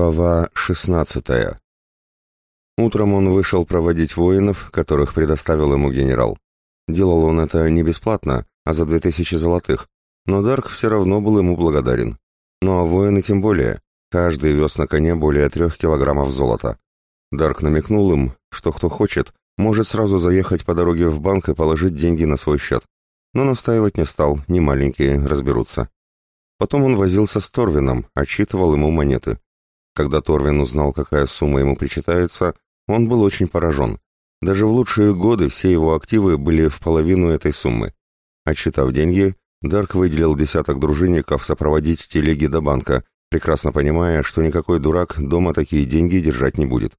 Глава 16. Утром он вышел проводить воинов, которых предоставил ему генерал. Делал он это не бесплатно, а за 2000 золотых, но Дарк все равно был ему благодарен. Ну а воины тем более. Каждый вез на коне более трех килограммов золота. Дарк намекнул им, что кто хочет, может сразу заехать по дороге в банк и положить деньги на свой счет. Но настаивать не стал, не маленькие разберутся. Потом он возился с Торвином, отчитывал ему монеты. Когда Торвин узнал, какая сумма ему причитается, он был очень поражен. Даже в лучшие годы все его активы были в половину этой суммы. Отсчитав деньги, Дарк выделил десяток дружинников сопроводить телеги до банка, прекрасно понимая, что никакой дурак дома такие деньги держать не будет.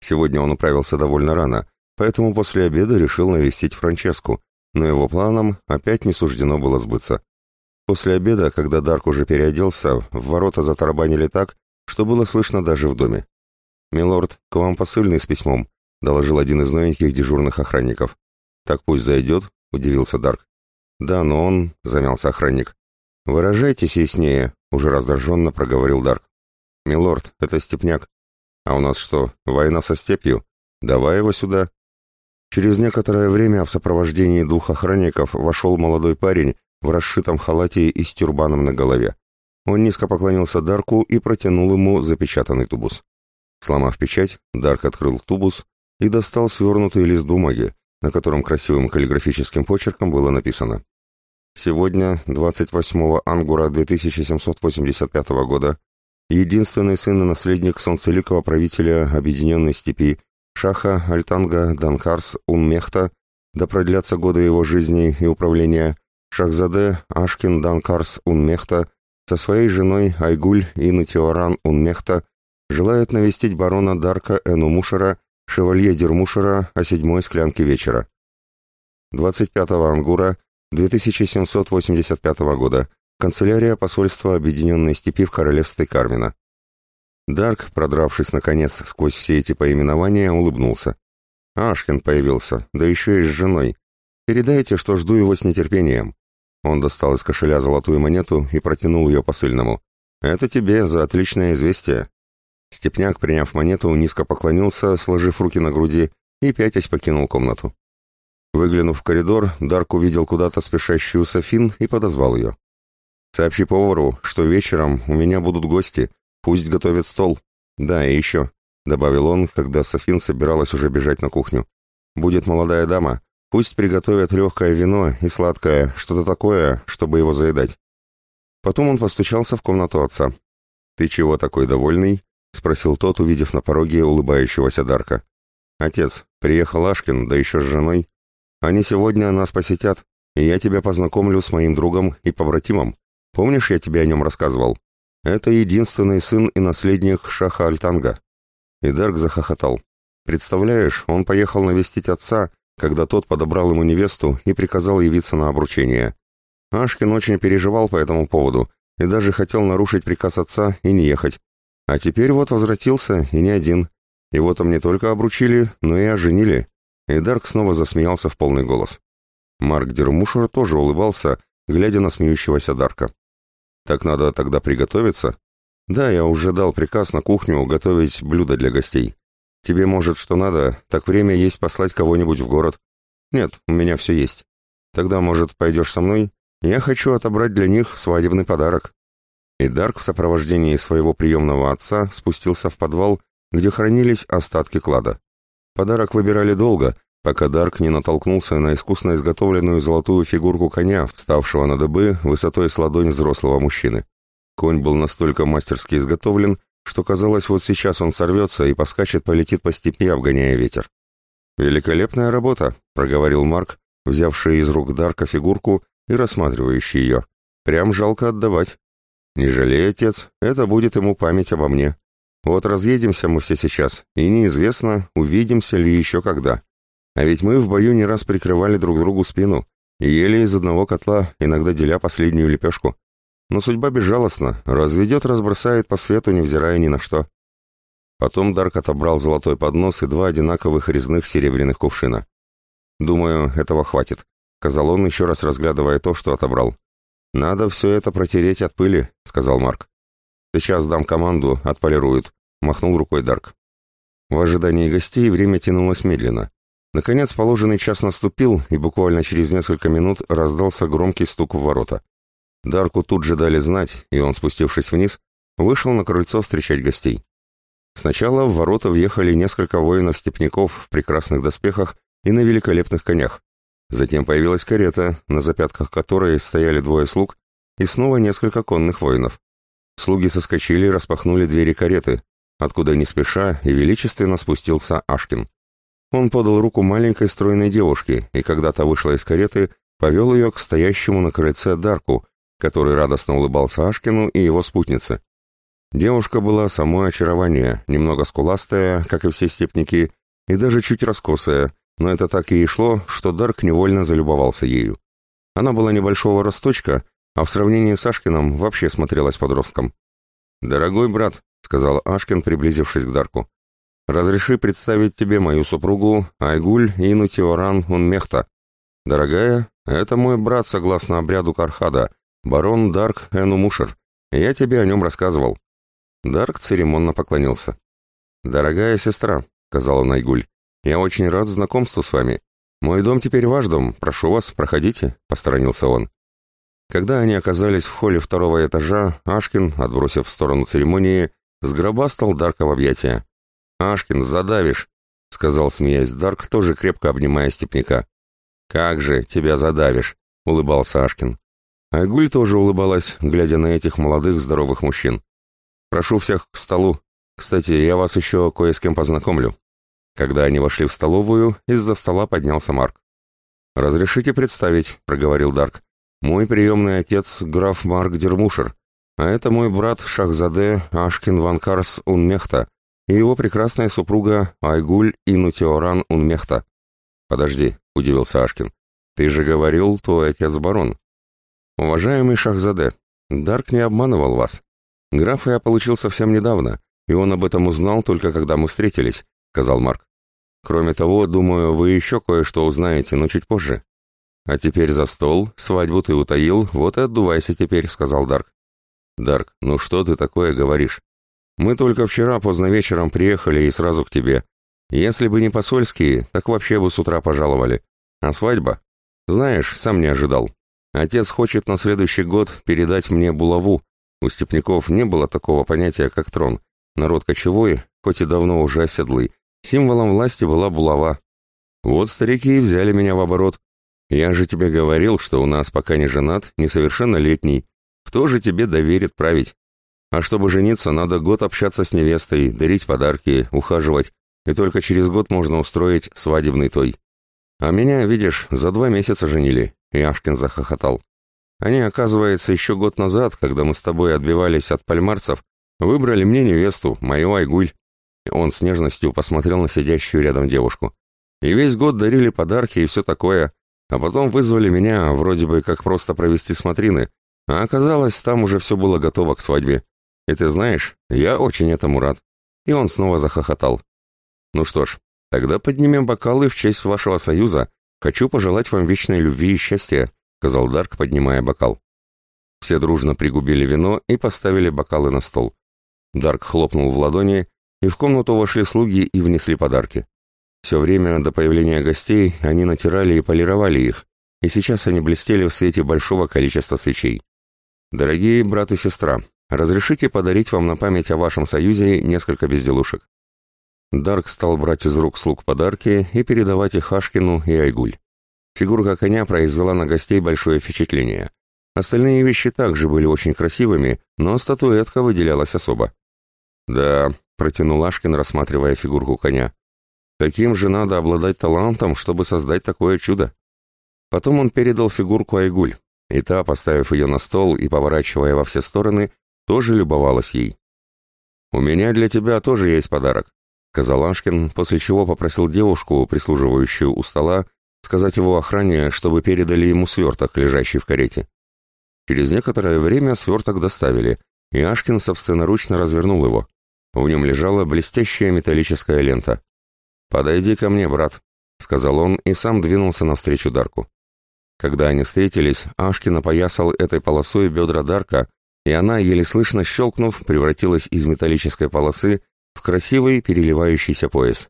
Сегодня он управился довольно рано, поэтому после обеда решил навестить Франческу, но его планам опять не суждено было сбыться. После обеда, когда Дарк уже переоделся, в ворота затарабанили так, «Что было слышно даже в доме?» «Милорд, к вам посыльный с письмом», — доложил один из новеньких дежурных охранников. «Так пусть зайдет», — удивился Дарк. «Да, но он...» — замялся охранник. «Выражайтесь яснее», — уже раздраженно проговорил Дарк. «Милорд, это степняк. А у нас что, война со степью? Давай его сюда». Через некоторое время в сопровождении двух охранников вошел молодой парень в расшитом халате и с тюрбаном на голове. Он низко поклонился Дарку и протянул ему запечатанный тубус. Сломав печать, Дарк открыл тубус и достал свернутый лист бумаги, на котором красивым каллиграфическим почерком было написано «Сегодня, 28 ангура 2785 года, единственный сын и наследник солнцеликого правителя Объединенной Степи Шаха Альтанга Данкарс Уммехта, да продлятся годы его жизни и управления, Шахзаде Ашкин Данкарс Уммехта, со своей женой Айгуль и Натиоран Унмехта желают навестить барона Дарка Энумушера, шевалье Дермушера о седьмой склянке вечера. 25 ангура 2785 года. Канцелярия посольства Объединенной Степи в Королевстве Кармина. Дарк, продравшись наконец сквозь все эти поименования, улыбнулся. Ашкин появился, да еще и с женой. Передайте, что жду его с нетерпением. Он достал из кошеля золотую монету и протянул ее посыльному. «Это тебе за отличное известие». Степняк, приняв монету, низко поклонился, сложив руки на груди, и пятясь покинул комнату. Выглянув в коридор, Дарк увидел куда-то спешащую Софин и подозвал ее. «Сообщи повару, что вечером у меня будут гости. Пусть готовят стол. Да, и еще», — добавил он, когда Софин собиралась уже бежать на кухню. «Будет молодая дама. Пусть приготовят легкое вино и сладкое, что-то такое, чтобы его заедать. Потом он постучался в комнату отца. «Ты чего такой довольный?» — спросил тот, увидев на пороге улыбающегося Дарка. «Отец, приехал Ашкин, да еще с женой. Они сегодня нас посетят, и я тебя познакомлю с моим другом и побратимом. Помнишь, я тебе о нем рассказывал? Это единственный сын и наследник Шаха Альтанга». И Дарк захохотал. «Представляешь, он поехал навестить отца, когда тот подобрал ему невесту и приказал явиться на обручение. Ашкин очень переживал по этому поводу и даже хотел нарушить приказ отца и не ехать. А теперь вот возвратился, и не один. Его там не только обручили, но и оженили. И Дарк снова засмеялся в полный голос. Марк Дермушер тоже улыбался, глядя на смеющегося Дарка. «Так надо тогда приготовиться?» «Да, я уже дал приказ на кухню готовить блюда для гостей. Тебе, может, что надо, так время есть послать кого-нибудь в город. Нет, у меня все есть. Тогда, может, пойдешь со мной? Я хочу отобрать для них свадебный подарок». И Дарк в сопровождении своего приемного отца спустился в подвал, где хранились остатки клада. Подарок выбирали долго, пока Дарк не натолкнулся на искусно изготовленную золотую фигурку коня, вставшего на дыбы высотой с ладонь взрослого мужчины. Конь был настолько мастерски изготовлен, что, казалось, вот сейчас он сорвется и поскачет, полетит по степи, обгоняя ветер. «Великолепная работа», — проговорил Марк, взявший из рук Дарка фигурку и рассматривающий ее. «Прям жалко отдавать». «Не жалей, отец, это будет ему память обо мне. Вот разъедемся мы все сейчас, и неизвестно, увидимся ли еще когда. А ведь мы в бою не раз прикрывали друг другу спину, и ели из одного котла, иногда деля последнюю лепешку. Но судьба безжалостна, разведет, разбросает по свету, невзирая ни на что. Потом Дарк отобрал золотой поднос и два одинаковых резных серебряных кувшина. «Думаю, этого хватит», — сказал он, еще раз разглядывая то, что отобрал. «Надо все это протереть от пыли», — сказал Марк. «Сейчас дам команду, отполируют», — махнул рукой Дарк. В ожидании гостей время тянулось медленно. Наконец, положенный час наступил, и буквально через несколько минут раздался громкий стук в ворота. Дарку тут же дали знать, и он, спустившись вниз, вышел на крыльцо встречать гостей. Сначала в ворота въехали несколько воинов-степняков в прекрасных доспехах и на великолепных конях. Затем появилась карета, на запятках которой стояли двое слуг и снова несколько конных воинов. Слуги соскочили и распахнули двери кареты, откуда не спеша и величественно спустился Ашкин. Он подал руку маленькой стройной девушке и, когда то вышла из кареты, повел ее к стоящему на крыльце Дарку, который радостно улыбался Ашкину и его спутнице. Девушка была само очарование, немного скуластая, как и все степники, и даже чуть раскосая, но это так и шло, что Дарк невольно залюбовался ею. Она была небольшого росточка, а в сравнении с Ашкиным вообще смотрелась подростком. «Дорогой брат», — сказал Ашкин, приблизившись к Дарку, — «разреши представить тебе мою супругу Айгуль Инутиоран Унмехта. Дорогая, это мой брат согласно обряду Кархада, «Барон Дарк Эну Мушер. Я тебе о нем рассказывал». Дарк церемонно поклонился. «Дорогая сестра», — сказала Найгуль, — «я очень рад знакомству с вами. Мой дом теперь ваш дом. Прошу вас, проходите», — посторонился он. Когда они оказались в холле второго этажа, Ашкин, отбросив в сторону церемонии, сгробастал Дарка в объятия. «Ашкин, задавишь!» — сказал, смеясь Дарк, тоже крепко обнимая степняка. «Как же, тебя задавишь!» — улыбался Ашкин. Айгуль тоже улыбалась, глядя на этих молодых здоровых мужчин. «Прошу всех к столу. Кстати, я вас еще кое с кем познакомлю». Когда они вошли в столовую, из-за стола поднялся Марк. «Разрешите представить», — проговорил Дарк. «Мой приемный отец — граф Марк Дермушер, а это мой брат Шахзаде Ашкин Ванкарс Унмехта и его прекрасная супруга Айгуль Инутиоран Унмехта». «Подожди», — удивился Ашкин. «Ты же говорил, твой отец барон». Уважаемый Шахзаде, Дарк не обманывал вас. Граф я получил совсем недавно, и он об этом узнал только когда мы встретились, сказал Марк. Кроме того, думаю, вы еще кое-что узнаете, но чуть позже. А теперь за стол, свадьбу ты утаил, вот и отдувайся теперь, сказал Дарк. Дарк, ну что ты такое говоришь? Мы только вчера поздно вечером приехали и сразу к тебе. Если бы не посольские, так вообще бы с утра пожаловали. А свадьба? Знаешь, сам не ожидал. Отец хочет на следующий год передать мне булаву. У степняков не было такого понятия, как трон. Народ кочевой, хоть и давно уже оседлый, символом власти была булава. Вот старики и взяли меня в оборот. Я же тебе говорил, что у нас пока не женат, несовершеннолетний. Кто же тебе доверит править? А чтобы жениться, надо год общаться с невестой, дарить подарки, ухаживать. И только через год можно устроить свадебный той. А меня, видишь, за два месяца женили. Яшкин захохотал. Они, оказывается, еще год назад, когда мы с тобой отбивались от пальмарцев, выбрали мне невесту, мою Айгуль. Он с нежностью посмотрел на сидящую рядом девушку. И весь год дарили подарки и все такое, а потом вызвали меня, вроде бы как просто провести смотрины, а оказалось, там уже все было готово к свадьбе. И ты знаешь, я очень этому рад. И он снова захохотал. Ну что ж, «Тогда поднимем бокалы в честь вашего союза. Хочу пожелать вам вечной любви и счастья», — сказал Дарк, поднимая бокал. Все дружно пригубили вино и поставили бокалы на стол. Дарк хлопнул в ладони, и в комнату вошли слуги и внесли подарки. Все время до появления гостей они натирали и полировали их, и сейчас они блестели в свете большого количества свечей. «Дорогие брат и сестра, разрешите подарить вам на память о вашем союзе несколько безделушек. Дарк стал брать из рук слуг подарки и передавать их Хашкину и Айгуль. Фигурка коня произвела на гостей большое впечатление. Остальные вещи также были очень красивыми, но статуэтка выделялась особо. «Да», — протянул Ашкин, рассматривая фигурку коня. «Каким же надо обладать талантом, чтобы создать такое чудо?» Потом он передал фигурку Айгуль, и та, поставив ее на стол и поворачивая во все стороны, тоже любовалась ей. «У меня для тебя тоже есть подарок», сказал Ашкин, после чего попросил девушку, прислуживающую у стола, сказать его охране, чтобы передали ему сверток, лежащий в карете. Через некоторое время сверток доставили, и Ашкин собственноручно развернул его. В нем лежала блестящая металлическая лента. «Подойди ко мне, брат», — сказал он и сам двинулся навстречу Дарку. Когда они встретились, Ашкин опоясал этой полосой бедра Дарка, и она, еле слышно щелкнув, превратилась из металлической полосы в красивый переливающийся пояс.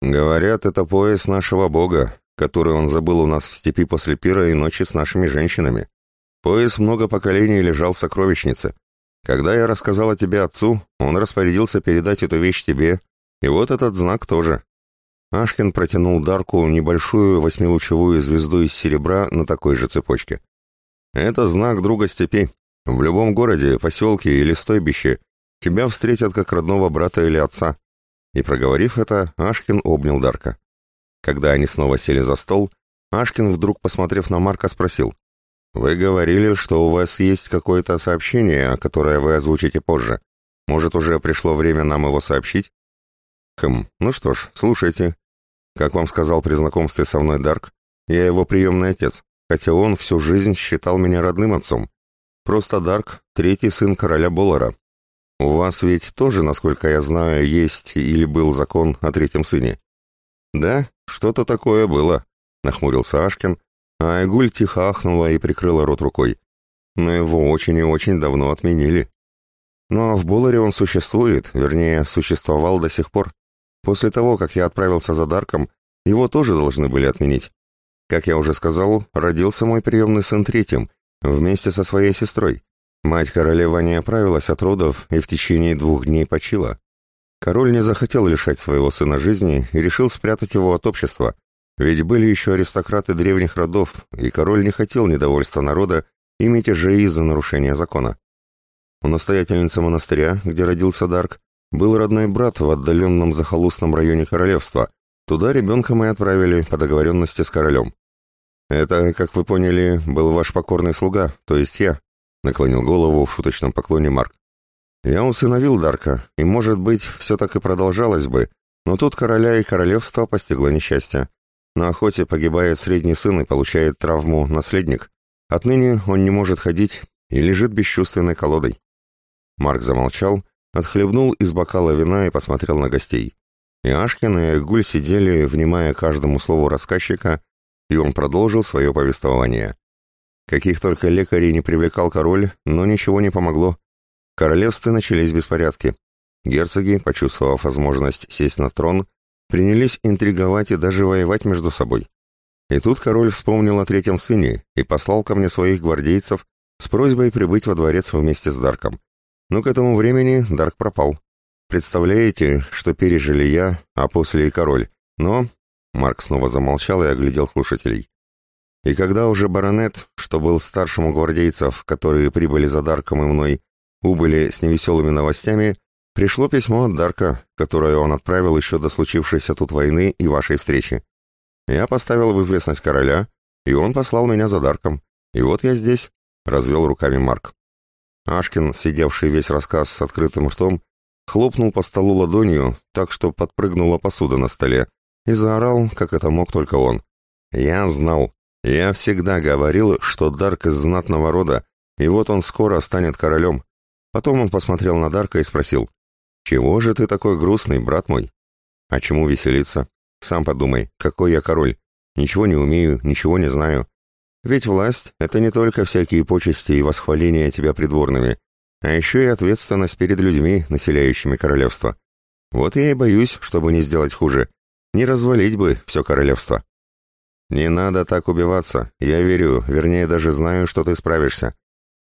«Говорят, это пояс нашего бога, который он забыл у нас в степи после пира и ночи с нашими женщинами. Пояс много поколений лежал в сокровищнице. Когда я рассказал о тебе отцу, он распорядился передать эту вещь тебе, и вот этот знак тоже». Ашкин протянул Дарку небольшую восьмилучевую звезду из серебра на такой же цепочке. «Это знак друга степи. В любом городе, поселке или стойбище Тебя встретят как родного брата или отца». И проговорив это, Ашкин обнял Дарка. Когда они снова сели за стол, Ашкин вдруг, посмотрев на Марка, спросил. «Вы говорили, что у вас есть какое-то сообщение, которое вы озвучите позже. Может, уже пришло время нам его сообщить?» «Хм, ну что ж, слушайте. Как вам сказал при знакомстве со мной Дарк, я его приемный отец, хотя он всю жизнь считал меня родным отцом. Просто Дарк — третий сын короля Боллара, у вас ведь тоже, насколько я знаю, есть или был закон о третьем сыне. Да, что-то такое было, нахмурился Ашкин, а Айгуль тихо ахнула и прикрыла рот рукой. Но его очень и очень давно отменили. Но в Буларе он существует, вернее, существовал до сих пор. После того, как я отправился за Дарком, его тоже должны были отменить. Как я уже сказал, родился мой приемный сын третьим, вместе со своей сестрой. Мать королева не оправилась от родов и в течение двух дней почила. Король не захотел лишать своего сына жизни и решил спрятать его от общества, ведь были еще аристократы древних родов, и король не хотел недовольства народа и мятежей из-за нарушения закона. У настоятельницы монастыря, где родился Дарк, был родной брат в отдаленном захолустном районе королевства. Туда ребенка мы отправили по договоренности с королем. Это, как вы поняли, был ваш покорный слуга, то есть я, наклонил голову в шуточном поклоне Марк. Я усыновил Дарка, и, может быть, все так и продолжалось бы, но тут короля и королевство постигло несчастье. На охоте погибает средний сын и получает травму наследник. Отныне он не может ходить и лежит бесчувственной колодой. Марк замолчал, отхлебнул из бокала вина и посмотрел на гостей. И Ашкин и Гуль сидели, внимая каждому слову рассказчика, и он продолжил свое повествование. Каких только лекарей не привлекал король, но ничего не помогло. Королевстве начались беспорядки. Герцоги, почувствовав возможность сесть на трон, принялись интриговать и даже воевать между собой. И тут король вспомнил о третьем сыне и послал ко мне своих гвардейцев с просьбой прибыть во дворец вместе с Дарком. Но к этому времени Дарк пропал. Представляете, что пережили я, а после и король. Но...» Марк снова замолчал и оглядел слушателей. И когда уже баронет, что был старшим гвардейцев, которые прибыли за Дарком и мной, убыли с невеселыми новостями, пришло письмо от Дарка, которое он отправил еще до случившейся тут войны и вашей встречи. Я поставил в известность короля, и он послал меня за Дарком. И вот я здесь», — развел руками Марк. Ашкин, сидевший весь рассказ с открытым ртом, хлопнул по столу ладонью, так что подпрыгнула посуда на столе, и заорал, как это мог только он. «Я знал», я всегда говорил, что Дарк из знатного рода, и вот он скоро станет королем. Потом он посмотрел на Дарка и спросил, «Чего же ты такой грустный, брат мой?» «А чему веселиться? Сам подумай, какой я король. Ничего не умею, ничего не знаю. Ведь власть — это не только всякие почести и восхваления тебя придворными, а еще и ответственность перед людьми, населяющими королевство. Вот я и боюсь, чтобы не сделать хуже. Не развалить бы все королевство». Не надо так убиваться. Я верю, вернее, даже знаю, что ты справишься.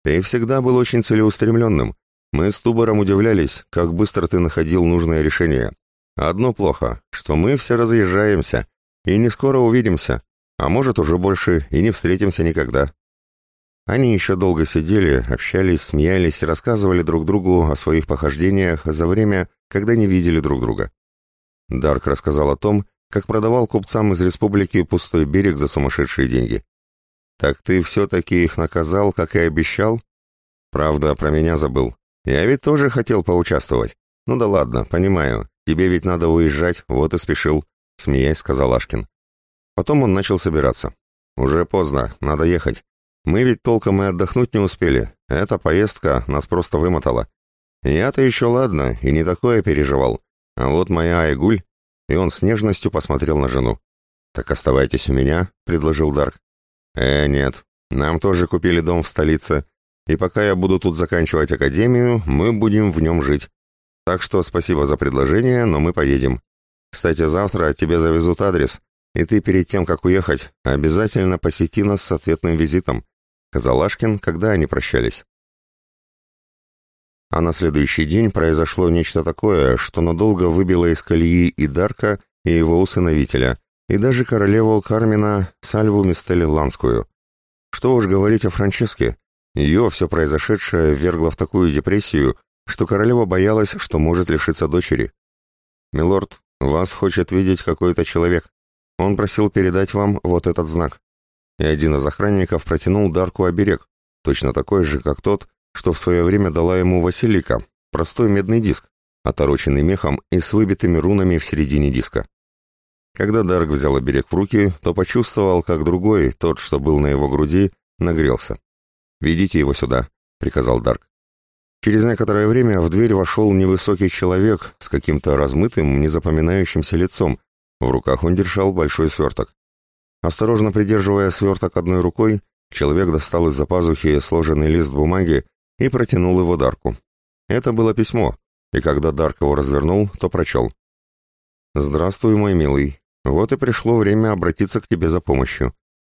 Ты всегда был очень целеустремленным. Мы с Тубором удивлялись, как быстро ты находил нужное решение. Одно плохо, что мы все разъезжаемся и не скоро увидимся, а может уже больше и не встретимся никогда. Они еще долго сидели, общались, смеялись, и рассказывали друг другу о своих похождениях за время, когда не видели друг друга. Дарк рассказал о том, как продавал купцам из республики пустой берег за сумасшедшие деньги. Так ты все-таки их наказал, как и обещал? Правда, про меня забыл. Я ведь тоже хотел поучаствовать. Ну да ладно, понимаю. Тебе ведь надо уезжать, вот и спешил, смеясь, сказал Ашкин. Потом он начал собираться. Уже поздно, надо ехать. Мы ведь толком и отдохнуть не успели. Эта поездка нас просто вымотала. Я-то еще ладно, и не такое переживал. А вот моя Айгуль и он с нежностью посмотрел на жену. «Так оставайтесь у меня», — предложил Дарк. «Э, нет, нам тоже купили дом в столице, и пока я буду тут заканчивать академию, мы будем в нем жить. Так что спасибо за предложение, но мы поедем. Кстати, завтра тебе завезут адрес, и ты перед тем, как уехать, обязательно посети нас с ответным визитом», — сказал Ашкин, когда они прощались. А на следующий день произошло нечто такое, что надолго выбило из колеи и Дарка, и его усыновителя, и даже королеву Кармина Сальву Мистели Ланскую. Что уж говорить о Франческе. Ее все произошедшее ввергло в такую депрессию, что королева боялась, что может лишиться дочери. «Милорд, вас хочет видеть какой-то человек. Он просил передать вам вот этот знак». И один из охранников протянул Дарку оберег, точно такой же, как тот, что в свое время дала ему Василика, простой медный диск, отороченный мехом и с выбитыми рунами в середине диска. Когда Дарк взял оберег в руки, то почувствовал, как другой, тот, что был на его груди, нагрелся. «Ведите его сюда», — приказал Дарк. Через некоторое время в дверь вошел невысокий человек с каким-то размытым, незапоминающимся лицом. В руках он держал большой сверток. Осторожно придерживая сверток одной рукой, человек достал из-за пазухи сложенный лист бумаги и протянул его Дарку. Это было письмо, и когда Дарк его развернул, то прочел. «Здравствуй, мой милый. Вот и пришло время обратиться к тебе за помощью.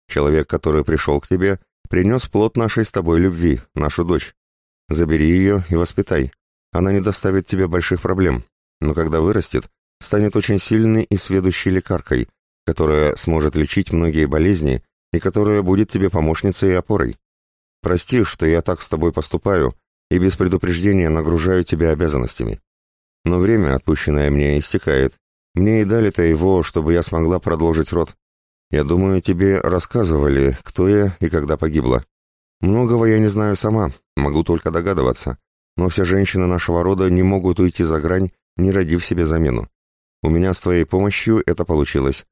Человек, который пришел к тебе, принес плод нашей с тобой любви, нашу дочь. Забери ее и воспитай. Она не доставит тебе больших проблем, но когда вырастет, станет очень сильной и сведущей лекаркой, которая сможет лечить многие болезни и которая будет тебе помощницей и опорой. Прости, что я так с тобой поступаю и без предупреждения нагружаю тебя обязанностями. Но время, отпущенное мне, истекает. Мне и дали-то его, чтобы я смогла продолжить род. Я думаю, тебе рассказывали, кто я и когда погибла. Многого я не знаю сама, могу только догадываться. Но все женщины нашего рода не могут уйти за грань, не родив себе замену. У меня с твоей помощью это получилось.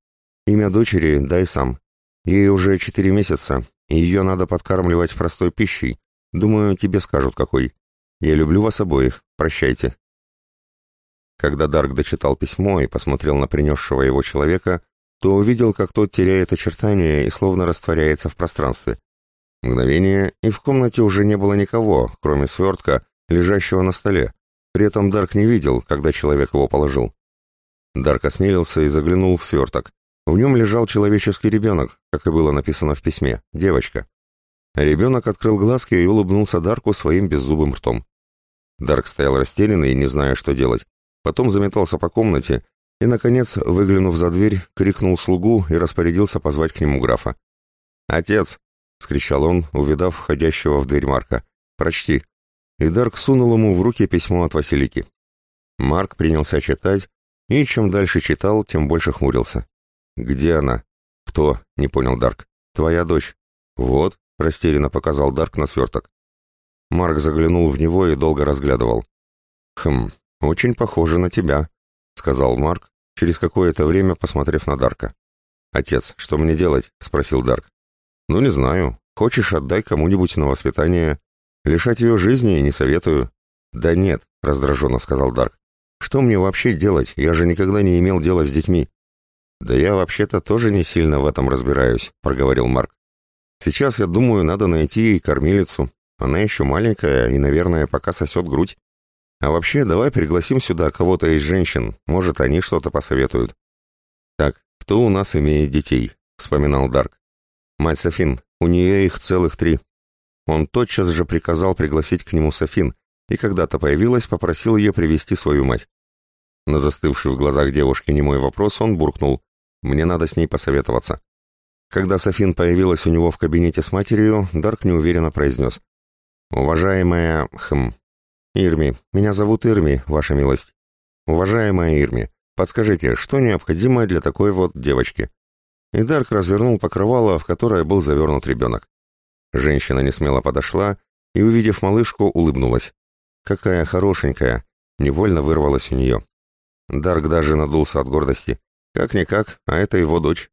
Имя дочери дай сам. Ей уже четыре месяца, ее надо подкармливать простой пищей. Думаю, тебе скажут, какой. Я люблю вас обоих. Прощайте». Когда Дарк дочитал письмо и посмотрел на принесшего его человека, то увидел, как тот теряет очертания и словно растворяется в пространстве. Мгновение, и в комнате уже не было никого, кроме свертка, лежащего на столе. При этом Дарк не видел, когда человек его положил. Дарк осмелился и заглянул в сверток. В нем лежал человеческий ребенок, как и было написано в письме, девочка. Ребенок открыл глазки и улыбнулся Дарку своим беззубым ртом. Дарк стоял растерянный, не зная, что делать. Потом заметался по комнате и, наконец, выглянув за дверь, крикнул слугу и распорядился позвать к нему графа. «Отец!» — скричал он, увидав входящего в дверь Марка. «Прочти!» И Дарк сунул ему в руки письмо от Василики. Марк принялся читать, и чем дальше читал, тем больше хмурился. «Где она?» «Кто?» — не понял Дарк. «Твоя дочь». «Вот», — растерянно показал Дарк на сверток. Марк заглянул в него и долго разглядывал. «Хм, очень похоже на тебя», — сказал Марк, через какое-то время посмотрев на Дарка. «Отец, что мне делать?» — спросил Дарк. «Ну, не знаю. Хочешь, отдай кому-нибудь на воспитание. Лишать ее жизни не советую». «Да нет», — раздраженно сказал Дарк. «Что мне вообще делать? Я же никогда не имел дела с детьми. «Да я вообще-то тоже не сильно в этом разбираюсь», — проговорил Марк. «Сейчас, я думаю, надо найти ей кормилицу. Она еще маленькая и, наверное, пока сосет грудь. А вообще, давай пригласим сюда кого-то из женщин. Может, они что-то посоветуют». «Так, кто у нас имеет детей?» — вспоминал Дарк. «Мать Софин, у нее их целых три». Он тотчас же приказал пригласить к нему Софин, и когда то появилась, попросил ее привести свою мать. На застывший в глазах девушки немой вопрос он буркнул. Мне надо с ней посоветоваться. Когда Софин появилась у него в кабинете с матерью, Дарк неуверенно произнес. «Уважаемая... хм... Ирми, меня зовут Ирми, ваша милость. Уважаемая Ирми, подскажите, что необходимо для такой вот девочки?» И Дарк развернул покрывало, в которое был завернут ребенок. Женщина несмело подошла и, увидев малышку, улыбнулась. «Какая хорошенькая!» — невольно вырвалась у нее. Дарк даже надулся от гордости. «Как-никак, а это его дочь».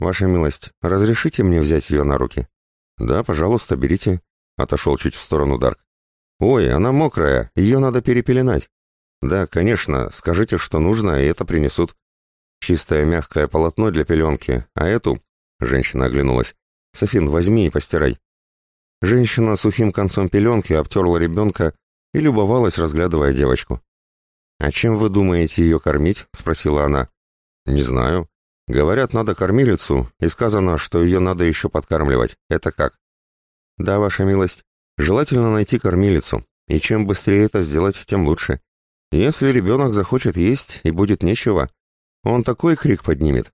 «Ваша милость, разрешите мне взять ее на руки?» «Да, пожалуйста, берите», — отошел чуть в сторону Дарк. «Ой, она мокрая, ее надо перепеленать». «Да, конечно, скажите, что нужно, и это принесут». «Чистое мягкое полотно для пеленки, а эту...» — женщина оглянулась. «Софин, возьми и постирай». Женщина сухим концом пеленки обтерла ребенка и любовалась, разглядывая девочку. «А чем вы думаете ее кормить?» — спросила она. Не знаю. Говорят, надо кормилицу, и сказано, что ее надо еще подкармливать. Это как? Да, ваша милость. Желательно найти кормилицу, и чем быстрее это сделать, тем лучше. Если ребенок захочет есть и будет нечего, он такой крик поднимет.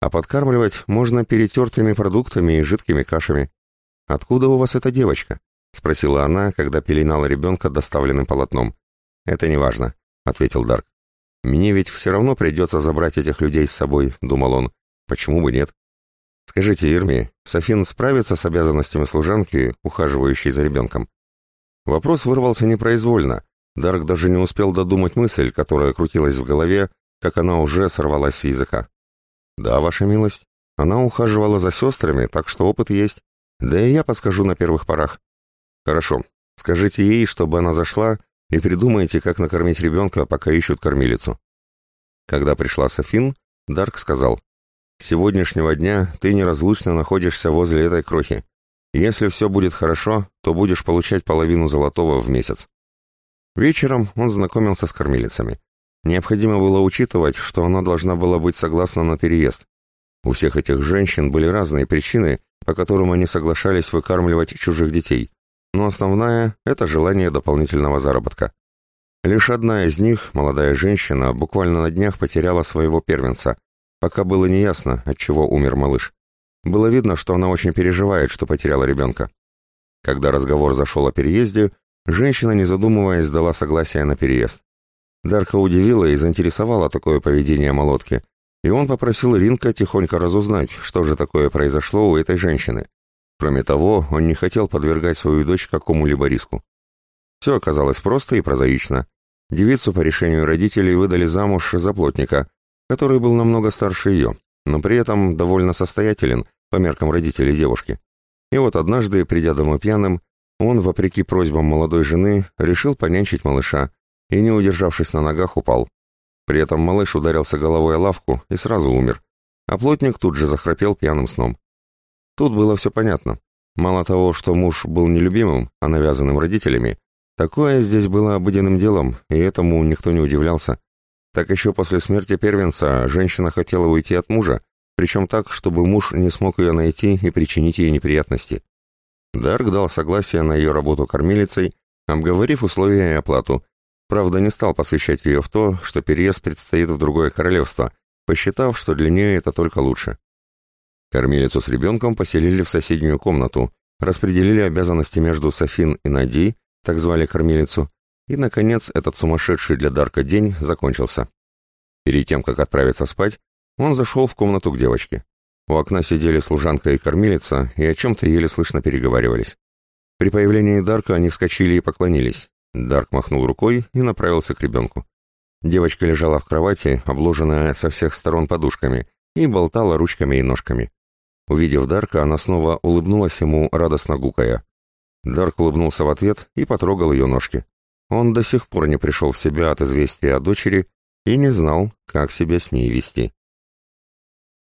А подкармливать можно перетертыми продуктами и жидкими кашами. «Откуда у вас эта девочка?» — спросила она, когда пеленала ребенка доставленным полотном. «Это неважно», — ответил Дарк. «Мне ведь все равно придется забрать этих людей с собой», — думал он. «Почему бы нет?» «Скажите, Ирми, Софин справится с обязанностями служанки, ухаживающей за ребенком?» Вопрос вырвался непроизвольно. Дарк даже не успел додумать мысль, которая крутилась в голове, как она уже сорвалась с языка. «Да, ваша милость, она ухаживала за сестрами, так что опыт есть. Да и я подскажу на первых порах». «Хорошо. Скажите ей, чтобы она зашла, и придумайте, как накормить ребенка, пока ищут кормилицу». Когда пришла Софин, Дарк сказал, «С сегодняшнего дня ты неразлучно находишься возле этой крохи. Если все будет хорошо, то будешь получать половину золотого в месяц». Вечером он знакомился с кормилицами. Необходимо было учитывать, что она должна была быть согласна на переезд. У всех этих женщин были разные причины, по которым они соглашались выкармливать чужих детей но основная – это желание дополнительного заработка. Лишь одна из них, молодая женщина, буквально на днях потеряла своего первенца, пока было неясно, от чего умер малыш. Было видно, что она очень переживает, что потеряла ребенка. Когда разговор зашел о переезде, женщина, не задумываясь, дала согласие на переезд. Дарка удивила и заинтересовала такое поведение Молодки, и он попросил Ринка тихонько разузнать, что же такое произошло у этой женщины. Кроме того, он не хотел подвергать свою дочь какому-либо риску. Все оказалось просто и прозаично. Девицу по решению родителей выдали замуж за плотника, который был намного старше ее, но при этом довольно состоятелен по меркам родителей девушки. И вот однажды, придя домой пьяным, он, вопреки просьбам молодой жены, решил понянчить малыша и, не удержавшись на ногах, упал. При этом малыш ударился головой о лавку и сразу умер, а плотник тут же захрапел пьяным сном. Тут было все понятно. Мало того, что муж был нелюбимым, а навязанным родителями, такое здесь было обыденным делом, и этому никто не удивлялся. Так еще после смерти первенца женщина хотела уйти от мужа, причем так, чтобы муж не смог ее найти и причинить ей неприятности. Дарк дал согласие на ее работу кормилицей, обговорив условия и оплату. Правда, не стал посвящать ее в то, что переезд предстоит в другое королевство, посчитав, что для нее это только лучше. Кормилицу с ребенком поселили в соседнюю комнату, распределили обязанности между Софин и Надей, так звали кормилицу, и, наконец, этот сумасшедший для Дарка день закончился. Перед тем, как отправиться спать, он зашел в комнату к девочке. У окна сидели служанка и кормилица и о чем-то еле слышно переговаривались. При появлении Дарка они вскочили и поклонились. Дарк махнул рукой и направился к ребенку. Девочка лежала в кровати, обложенная со всех сторон подушками, и болтала ручками и ножками. Увидев Дарка, она снова улыбнулась ему, радостно гукая. Дарк улыбнулся в ответ и потрогал ее ножки. Он до сих пор не пришел в себя от известия о дочери и не знал, как себя с ней вести.